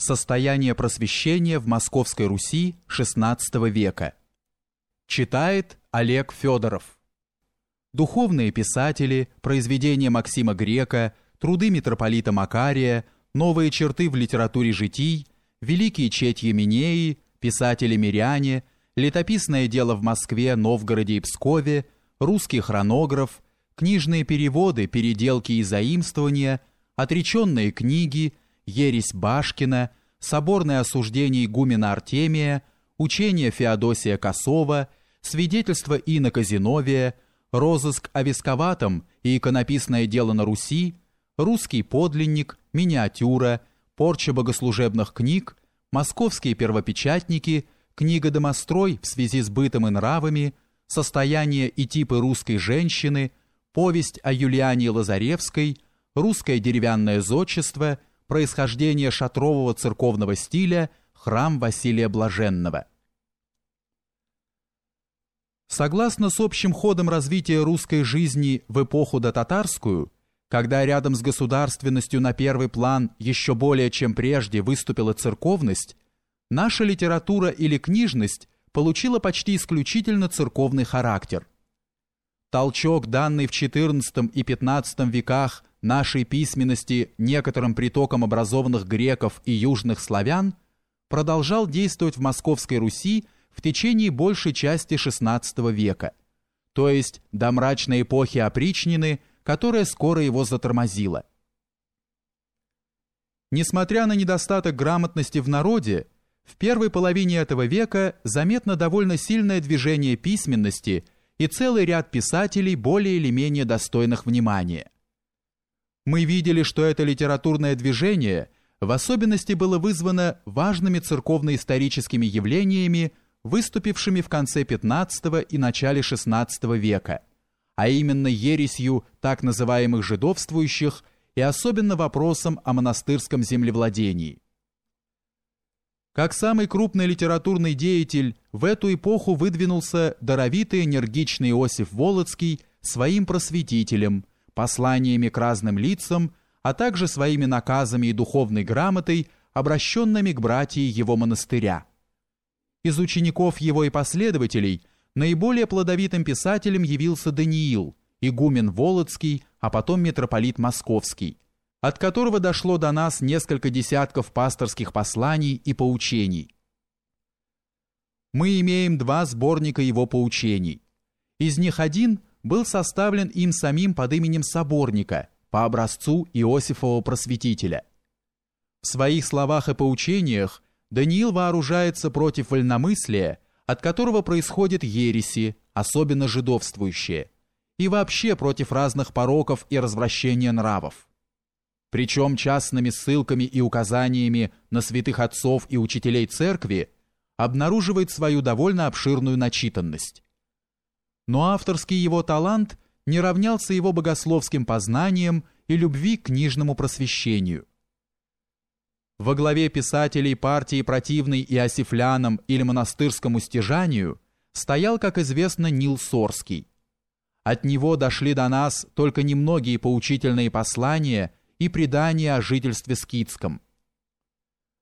Состояние просвещения в Московской Руси XVI века. Читает Олег Федоров. Духовные писатели, произведения Максима Грека, труды митрополита Макария, новые черты в литературе житий, великие четьи Минеи, писатели-миряне, летописное дело в Москве, Новгороде и Пскове, русский хронограф, книжные переводы, переделки и заимствования, отреченные книги – ересь Башкина, соборное осуждение игумена Артемия, учение Феодосия Косова, свидетельство инока Зиновия, розыск о Висковатом и иконописное дело на Руси, русский подлинник, миниатюра, порча богослужебных книг, московские первопечатники, книга «Домострой» в связи с бытом и нравами, состояние и типы русской женщины, повесть о Юлиане Лазаревской, русское деревянное зодчество – происхождение шатрового церковного стиля храм Василия Блаженного. Согласно с общим ходом развития русской жизни в эпоху дотатарскую, когда рядом с государственностью на первый план еще более чем прежде выступила церковность, наша литература или книжность получила почти исключительно церковный характер. Толчок, данный в XIV и XV веках нашей письменности некоторым притоком образованных греков и южных славян продолжал действовать в Московской Руси в течение большей части XVI века, то есть до мрачной эпохи опричнины, которая скоро его затормозила. Несмотря на недостаток грамотности в народе, в первой половине этого века заметно довольно сильное движение письменности и целый ряд писателей более или менее достойных внимания – мы видели, что это литературное движение в особенности было вызвано важными церковно-историческими явлениями, выступившими в конце XV и начале XVI века, а именно ересью так называемых жидовствующих и особенно вопросом о монастырском землевладении. Как самый крупный литературный деятель в эту эпоху выдвинулся даровитый энергичный Иосиф Волоцкий своим просветителем – посланиями к разным лицам, а также своими наказами и духовной грамотой, обращенными к братьям его монастыря. Из учеников его и последователей наиболее плодовитым писателем явился Даниил, игумен Володский, а потом митрополит Московский, от которого дошло до нас несколько десятков пасторских посланий и поучений. Мы имеем два сборника его поучений. Из них один – был составлен им самим под именем Соборника по образцу Иосифова Просветителя. В своих словах и поучениях Даниил вооружается против вольномыслия, от которого происходят ереси, особенно жидовствующие, и вообще против разных пороков и развращения нравов. Причем частными ссылками и указаниями на святых отцов и учителей церкви обнаруживает свою довольно обширную начитанность но авторский его талант не равнялся его богословским познаниям и любви к книжному просвещению. Во главе писателей партии противной иосифлянам или монастырскому стяжанию стоял, как известно, Нил Сорский. От него дошли до нас только немногие поучительные послания и предания о жительстве скитском.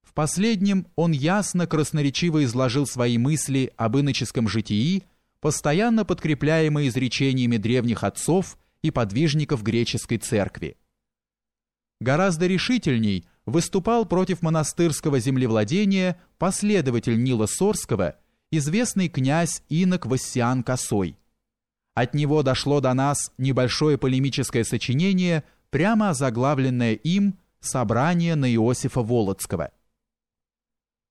В последнем он ясно красноречиво изложил свои мысли об иноческом житии постоянно подкрепляемый изречениями древних отцов и подвижников греческой церкви. Гораздо решительней выступал против монастырского землевладения последователь Нила Сорского, известный князь Инок Вассиан Косой. От него дошло до нас небольшое полемическое сочинение, прямо озаглавленное им «Собрание на Иосифа Волоцкого».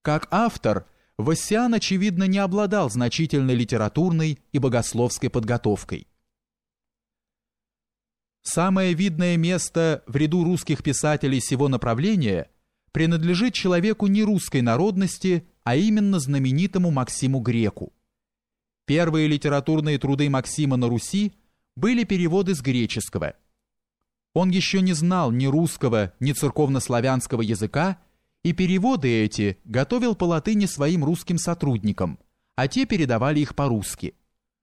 Как автор – Вассиан, очевидно, не обладал значительной литературной и богословской подготовкой. Самое видное место в ряду русских писателей сего направления принадлежит человеку не русской народности, а именно знаменитому Максиму Греку. Первые литературные труды Максима на Руси были переводы с греческого. Он еще не знал ни русского, ни церковнославянского языка и переводы эти готовил по латыни своим русским сотрудникам, а те передавали их по-русски –